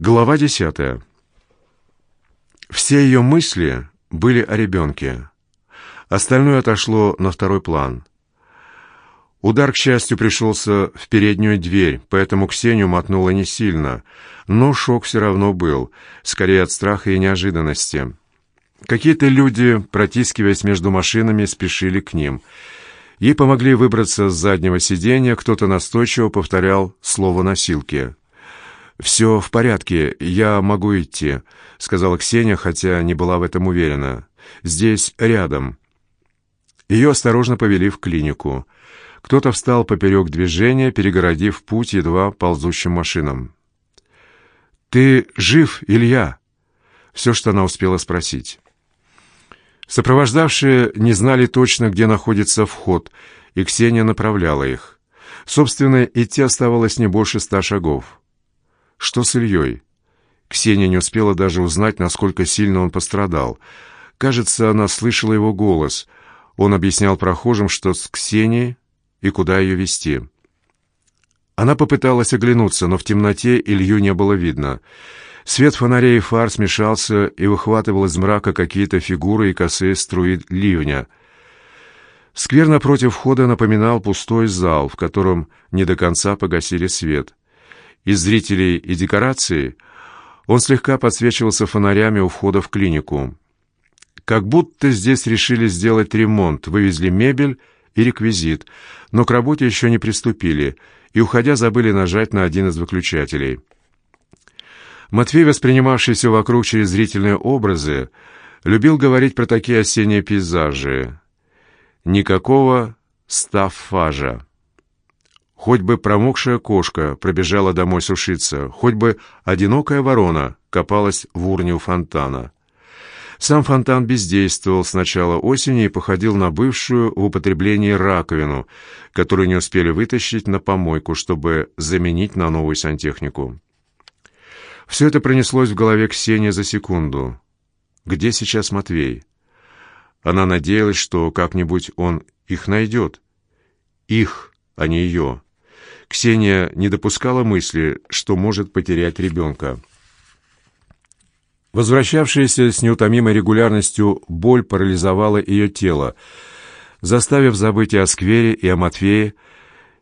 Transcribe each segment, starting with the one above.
Глава десятая. Все ее мысли были о ребенке. Остальное отошло на второй план. Удар, к счастью, пришелся в переднюю дверь, поэтому Ксению мотнуло не сильно, но шок все равно был, скорее от страха и неожиданности. Какие-то люди, протискиваясь между машинами, спешили к ним. Ей помогли выбраться с заднего сиденья, кто-то настойчиво повторял слово «носилки». «Все в порядке, я могу идти», — сказала Ксения, хотя не была в этом уверена. «Здесь рядом». Ее осторожно повели в клинику. Кто-то встал поперек движения, перегородив путь едва ползущим машинам. «Ты жив, Илья?» Все, что она успела спросить. Сопровождавшие не знали точно, где находится вход, и Ксения направляла их. Собственно, идти оставалось не больше ста шагов. Что с Ильей? Ксения не успела даже узнать, насколько сильно он пострадал. Кажется, она слышала его голос. Он объяснял прохожим, что с Ксенией и куда ее вести. Она попыталась оглянуться, но в темноте Илью не было видно. Свет фонарей и фар смешался и выхватывал из мрака какие-то фигуры и косые струи ливня. Сквер напротив входа напоминал пустой зал, в котором не до конца погасили свет. Из зрителей и декораций он слегка подсвечивался фонарями у входа в клинику. Как будто здесь решили сделать ремонт, вывезли мебель и реквизит, но к работе еще не приступили, и, уходя, забыли нажать на один из выключателей. Матвей, воспринимавший все вокруг через зрительные образы, любил говорить про такие осенние пейзажи. Никакого стаффажа. Хоть бы промокшая кошка пробежала домой сушиться, хоть бы одинокая ворона копалась в урне у фонтана. Сам фонтан бездействовал с начала осени и походил на бывшую в употреблении раковину, которую не успели вытащить на помойку, чтобы заменить на новую сантехнику. Все это пронеслось в голове Ксении за секунду. Где сейчас Матвей? Она надеялась, что как-нибудь он их найдет. Их, а не ее. Ксения не допускала мысли, что может потерять ребенка. Возвращавшаяся с неутомимой регулярностью боль парализовала ее тело, заставив забыть и о сквере, и о Матвее,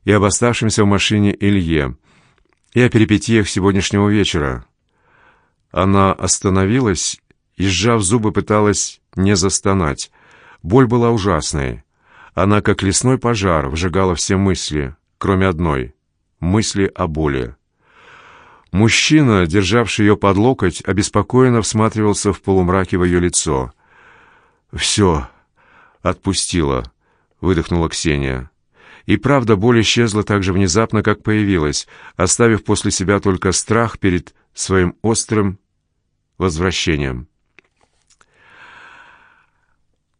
и об оставшемся в машине Илье, и о перипетиях сегодняшнего вечера. Она остановилась и, сжав зубы, пыталась не застонать. Боль была ужасной. Она, как лесной пожар, вжигала все мысли, кроме одной мысли о боли. Мужчина, державший ее под локоть, обеспокоенно всматривался в полумраке в ее лицо. «Все, отпустила», — выдохнула Ксения. И правда, боль исчезла так же внезапно, как появилась, оставив после себя только страх перед своим острым возвращением.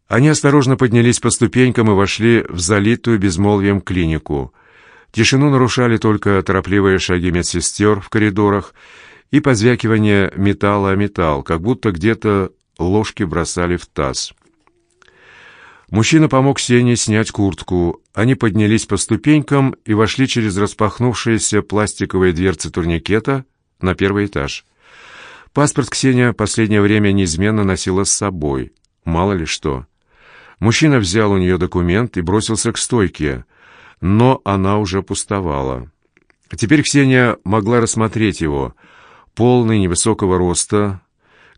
Они осторожно поднялись по ступенькам и вошли в залитую безмолвием клинику — Тишину нарушали только торопливые шаги медсестер в коридорах и позвякивание металла о металл, как будто где-то ложки бросали в таз. Мужчина помог Сене снять куртку. Они поднялись по ступенькам и вошли через распахнувшиеся пластиковые дверцы турникета на первый этаж. Паспорт Ксения последнее время неизменно носила с собой. Мало ли что. Мужчина взял у нее документ и бросился к стойке — но она уже пустовала. Теперь Ксения могла рассмотреть его. Полный, невысокого роста,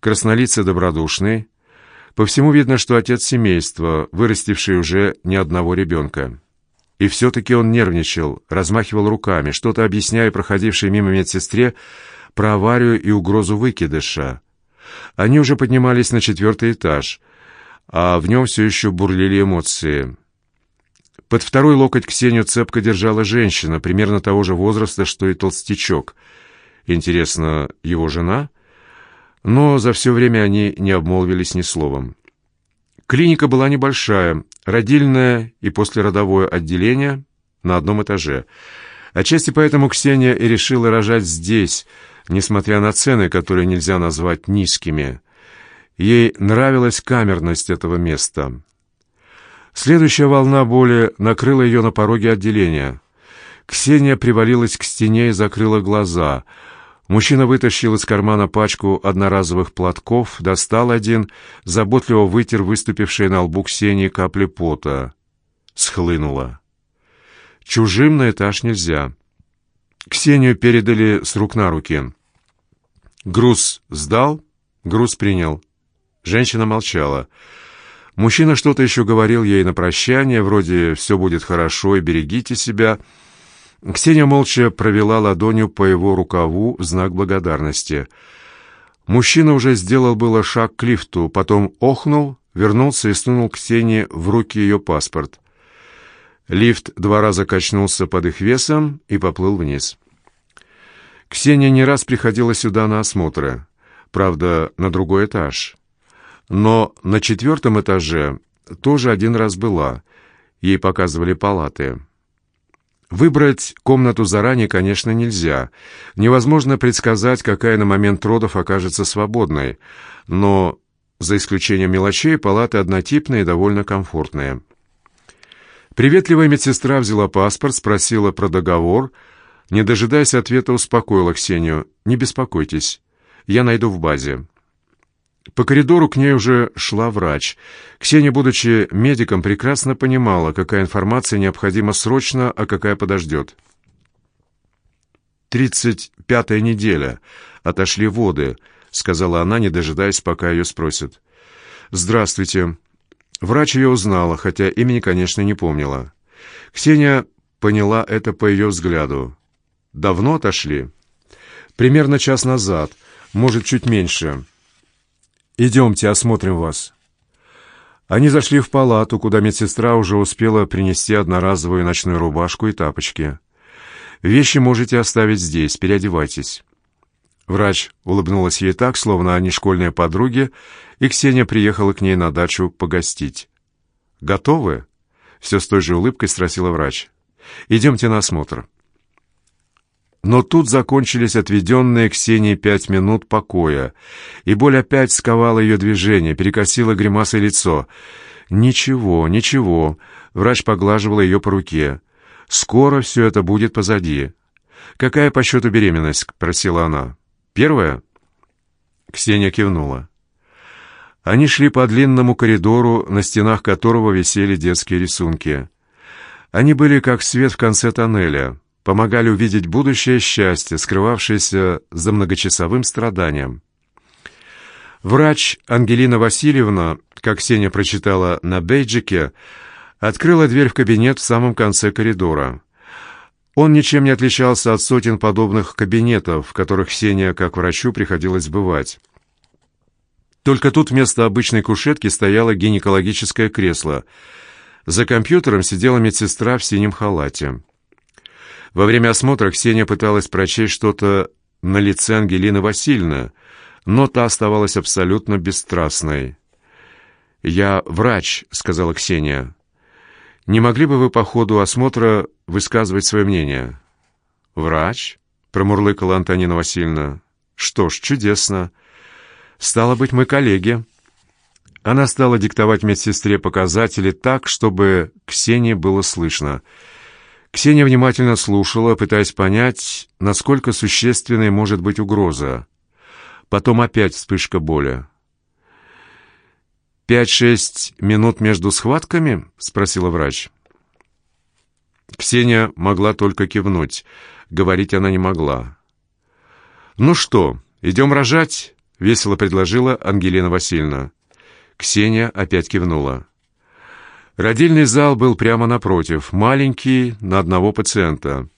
краснолицый добродушный. По всему видно, что отец семейства, вырастивший уже ни одного ребенка. И все-таки он нервничал, размахивал руками, что-то объясняя проходившей мимо медсестре про аварию и угрозу выкидыша. Они уже поднимались на четвертый этаж, а в нем все еще бурлили эмоции — под второй локоть Ксению цепко держала женщина, примерно того же возраста, что и толстячок. Интересно, его жена? Но за все время они не обмолвились ни словом. Клиника была небольшая, родильное и послеродовое отделение на одном этаже. Отчасти поэтому Ксения и решила рожать здесь, несмотря на цены, которые нельзя назвать низкими. Ей нравилась камерность этого места. Следующая волна боли накрыла ее на пороге отделения. Ксения привалилась к стене и закрыла глаза. Мужчина вытащил из кармана пачку одноразовых платков, достал один, заботливо вытер выступившие на лбу Ксении капли пота. Схлынуло. Чужим на этаж нельзя. Ксению передали с рук на руки. Груз сдал, груз принял. Женщина молчала. Мужчина что-то еще говорил ей на прощание, вроде «все будет хорошо и берегите себя», Ксения молча провела ладонью по его рукаву в знак благодарности. Мужчина уже сделал было шаг к лифту, потом охнул, вернулся и сунул Ксении в руки ее паспорт. Лифт два раза качнулся под их весом и поплыл вниз. Ксения не раз приходила сюда на осмотры, правда, на другой этаж. Но на четвертом этаже тоже один раз была, ей показывали палаты. Выбрать комнату заранее, конечно, нельзя. Невозможно предсказать, какая на момент родов окажется свободной, но, за исключением мелочей, палаты однотипные и довольно комфортные. Приветливая медсестра взяла паспорт, спросила про договор. Не дожидаясь ответа, успокоила Ксению. «Не беспокойтесь, я найду в базе». По коридору к ней уже шла врач. Ксения, будучи медиком, прекрасно понимала, какая информация необходима срочно, а какая подождет. «Тридцать пятая неделя. Отошли воды», — сказала она, не дожидаясь, пока ее спросят. «Здравствуйте». Врач ее узнала, хотя имени, конечно, не помнила. Ксения поняла это по ее взгляду. «Давно отошли?» «Примерно час назад, может, чуть меньше». «Идемте, осмотрим вас». Они зашли в палату, куда медсестра уже успела принести одноразовую ночную рубашку и тапочки. «Вещи можете оставить здесь, переодевайтесь». Врач улыбнулась ей так, словно они школьные подруги, и Ксения приехала к ней на дачу погостить. «Готовы?» — все с той же улыбкой спросила врач. «Идемте на осмотр». Но тут закончились отведенные Ксении пять минут покоя, и боль опять сковала ее движение, перекосила гримасой лицо. «Ничего, ничего», — врач поглаживал ее по руке. «Скоро все это будет позади». «Какая по счету беременность?» — просила она. «Первая?» Ксения кивнула. Они шли по длинному коридору, на стенах которого висели детские рисунки. Они были как свет в конце тоннеля — помогали увидеть будущее счастье, скрывавшееся за многочасовым страданием. Врач Ангелина Васильевна, как Ксения прочитала на бейджике, открыла дверь в кабинет в самом конце коридора. Он ничем не отличался от сотен подобных кабинетов, в которых Ксения, как врачу, приходилось бывать. Только тут вместо обычной кушетки стояло гинекологическое кресло. За компьютером сидела медсестра в синем халате. Во время осмотра Ксения пыталась прочесть что-то на лице Ангелины Васильевны, но та оставалась абсолютно бесстрастной. «Я врач», — сказала Ксения. «Не могли бы вы по ходу осмотра высказывать свое мнение?» «Врач?» — промурлыкала Антонина Васильевна. «Что ж, чудесно. Стало быть, мы коллеги». Она стала диктовать медсестре показатели так, чтобы Ксении было слышно — Ксения внимательно слушала, пытаясь понять, насколько существенной может быть угроза. Потом опять вспышка боли. «Пять-шесть минут между схватками?» — спросила врач. Ксения могла только кивнуть. Говорить она не могла. «Ну что, идем рожать?» — весело предложила Ангелина Васильевна. Ксения опять кивнула. Родильный зал был прямо напротив, маленький, на одного пациента.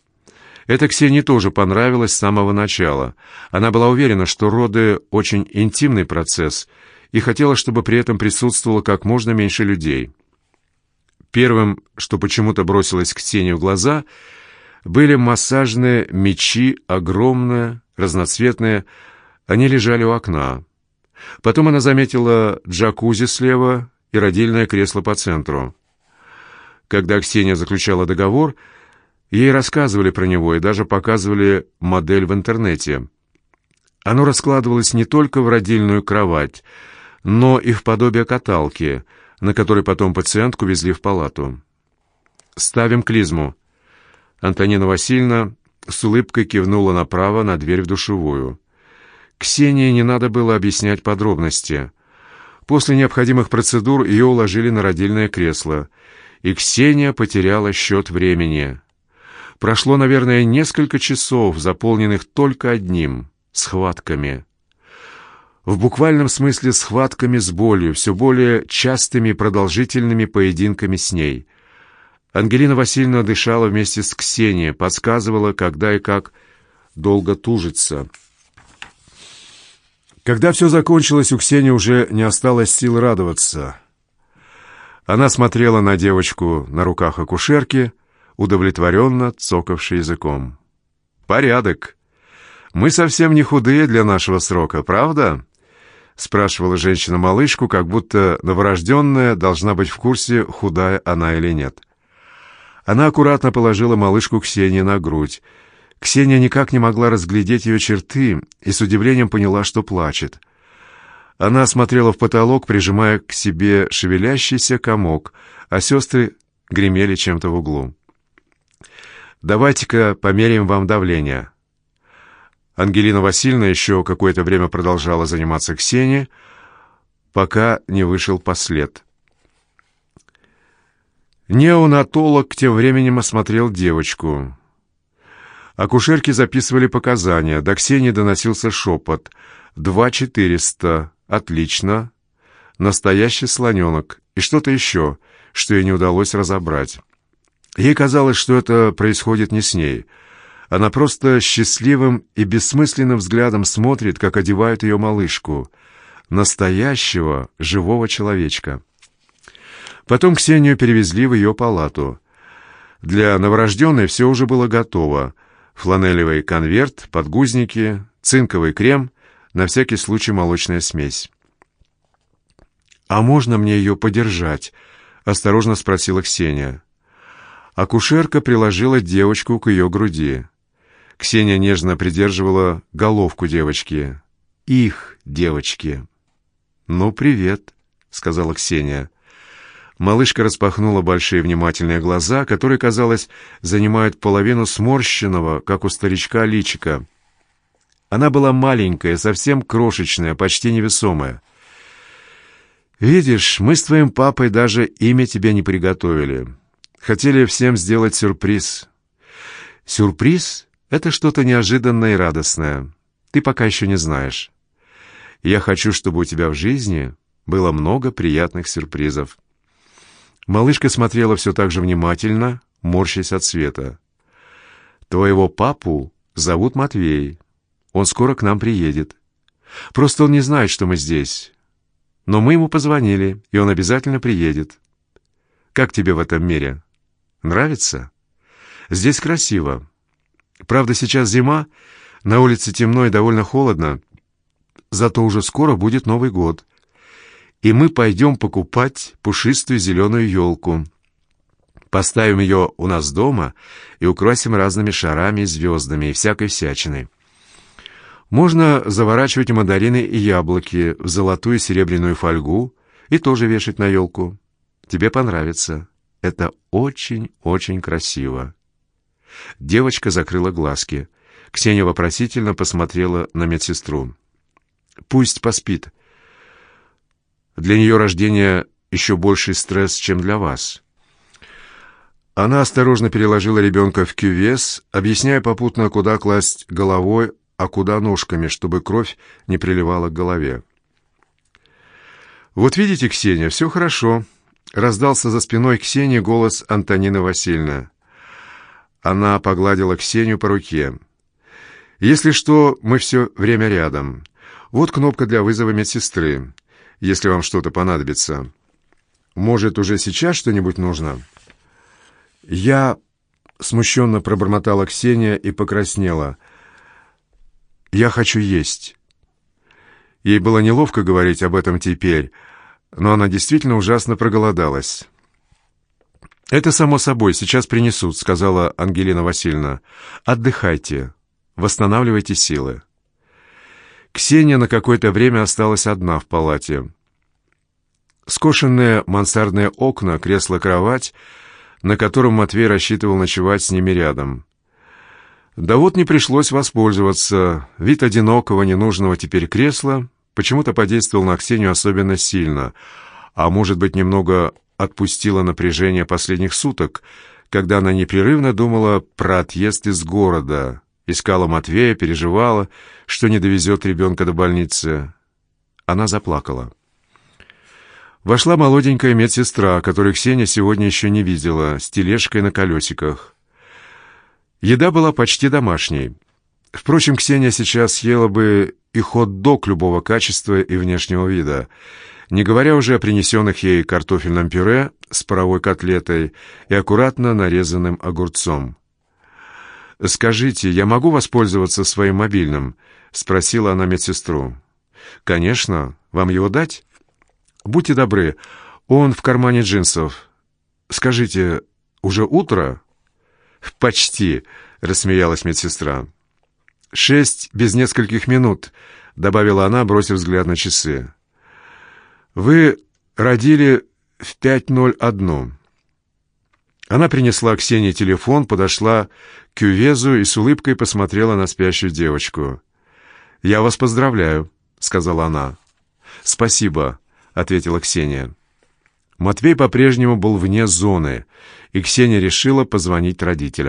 Это Ксении тоже понравилось с самого начала. Она была уверена, что роды – очень интимный процесс, и хотела, чтобы при этом присутствовало как можно меньше людей. Первым, что почему-то бросилось Ксении в глаза, были массажные мечи, огромные, разноцветные. Они лежали у окна. Потом она заметила джакузи слева и родильное кресло по центру. Когда Ксения заключала договор, ей рассказывали про него и даже показывали модель в интернете. Оно раскладывалось не только в родильную кровать, но и в подобие каталки, на которой потом пациентку везли в палату. «Ставим клизму». Антонина Васильевна с улыбкой кивнула направо на дверь в душевую. Ксении не надо было объяснять подробности. После необходимых процедур ее уложили на родильное кресло, и Ксения потеряла счет времени. Прошло, наверное, несколько часов, заполненных только одним — схватками. В буквальном смысле схватками с болью, все более частыми продолжительными поединками с ней. Ангелина Васильевна дышала вместе с Ксенией, подсказывала, когда и как долго тужится — когда все закончилось, у Ксении уже не осталось сил радоваться. Она смотрела на девочку на руках акушерки, удовлетворенно цокавшей языком. «Порядок. Мы совсем не худые для нашего срока, правда?» — спрашивала женщина малышку, как будто новорожденная должна быть в курсе, худая она или нет. Она аккуратно положила малышку Ксении на грудь, Ксения никак не могла разглядеть ее черты и с удивлением поняла, что плачет. Она смотрела в потолок, прижимая к себе шевелящийся комок, а сестры гремели чем-то в углу. «Давайте-ка померяем вам давление». Ангелина Васильевна еще какое-то время продолжала заниматься Ксенией, пока не вышел послед. Неонатолог тем временем осмотрел девочку. Акушерки записывали показания. До Ксении доносился шепот. «Два четыреста. Отлично. Настоящий слоненок. И что-то еще, что ей не удалось разобрать». Ей казалось, что это происходит не с ней. Она просто счастливым и бессмысленным взглядом смотрит, как одевают ее малышку. Настоящего, живого человечка. Потом Ксению перевезли в ее палату. Для новорожденной все уже было готово — фланелевый конверт, подгузники, цинковый крем, на всякий случай молочная смесь. «А можно мне ее подержать?» — осторожно спросила Ксения. Акушерка приложила девочку к ее груди. Ксения нежно придерживала головку девочки. «Их девочки». «Ну, привет», — сказала Ксения. Малышка распахнула большие внимательные глаза, которые, казалось, занимают половину сморщенного, как у старичка, личика. Она была маленькая, совсем крошечная, почти невесомая. «Видишь, мы с твоим папой даже имя тебе не приготовили. Хотели всем сделать сюрприз». «Сюрприз — это что-то неожиданное и радостное. Ты пока еще не знаешь. Я хочу, чтобы у тебя в жизни было много приятных сюрпризов». Малышка смотрела все так же внимательно, морщась от света. «Твоего папу зовут Матвей. Он скоро к нам приедет. Просто он не знает, что мы здесь. Но мы ему позвонили, и он обязательно приедет. Как тебе в этом мире? Нравится? Здесь красиво. Правда, сейчас зима, на улице темно и довольно холодно, зато уже скоро будет Новый год и мы пойдем покупать пушистую зеленую елку. Поставим ее у нас дома и украсим разными шарами, звездами и всякой всячиной. Можно заворачивать мандарины и яблоки в золотую и серебряную фольгу и тоже вешать на елку. Тебе понравится. Это очень-очень красиво. Девочка закрыла глазки. Ксения вопросительно посмотрела на медсестру. «Пусть поспит. Для нее рождение еще больший стресс, чем для вас. Она осторожно переложила ребенка в кювес, объясняя попутно, куда класть головой, а куда ножками, чтобы кровь не приливала к голове. «Вот видите, Ксения, все хорошо», — раздался за спиной Ксении голос Антонины Васильевны. Она погладила Ксению по руке. «Если что, мы все время рядом. Вот кнопка для вызова медсестры если вам что-то понадобится. Может, уже сейчас что-нибудь нужно?» Я смущенно пробормотала Ксения и покраснела. «Я хочу есть». Ей было неловко говорить об этом теперь, но она действительно ужасно проголодалась. «Это само собой, сейчас принесут», — сказала Ангелина Васильевна. «Отдыхайте, восстанавливайте силы». Ксения на какое-то время осталась одна в палате. Скошенные мансардные окна, кресло-кровать, на котором Матвей рассчитывал ночевать с ними рядом. Да вот не пришлось воспользоваться. Вид одинокого, ненужного теперь кресла почему-то подействовал на Ксению особенно сильно, а может быть, немного отпустило напряжение последних суток, когда она непрерывно думала про отъезд из города, искала Матвея, переживала, что не довезет ребенка до больницы. Она заплакала. Вошла молоденькая медсестра, которую Ксения сегодня еще не видела, с тележкой на колесиках. Еда была почти домашней. Впрочем, Ксения сейчас съела бы и хот-дог любого качества и внешнего вида, не говоря уже о принесенных ей картофельном пюре с паровой котлетой и аккуратно нарезанным огурцом. «Скажите, я могу воспользоваться своим мобильным?» — спросила она медсестру. «Конечно. Вам его дать?» «Будьте добры, он в кармане джинсов. Скажите, уже утро?» «Почти», — рассмеялась медсестра. «Шесть без нескольких минут», — добавила она, бросив взгляд на часы. «Вы родили в пять ноль одну». Она принесла Ксении телефон, подошла к кювезу и с улыбкой посмотрела на спящую девочку. «Я вас поздравляю», — сказала она. «Спасибо», — ответила Ксения. Матвей по-прежнему был вне зоны, и Ксения решила позвонить родителям.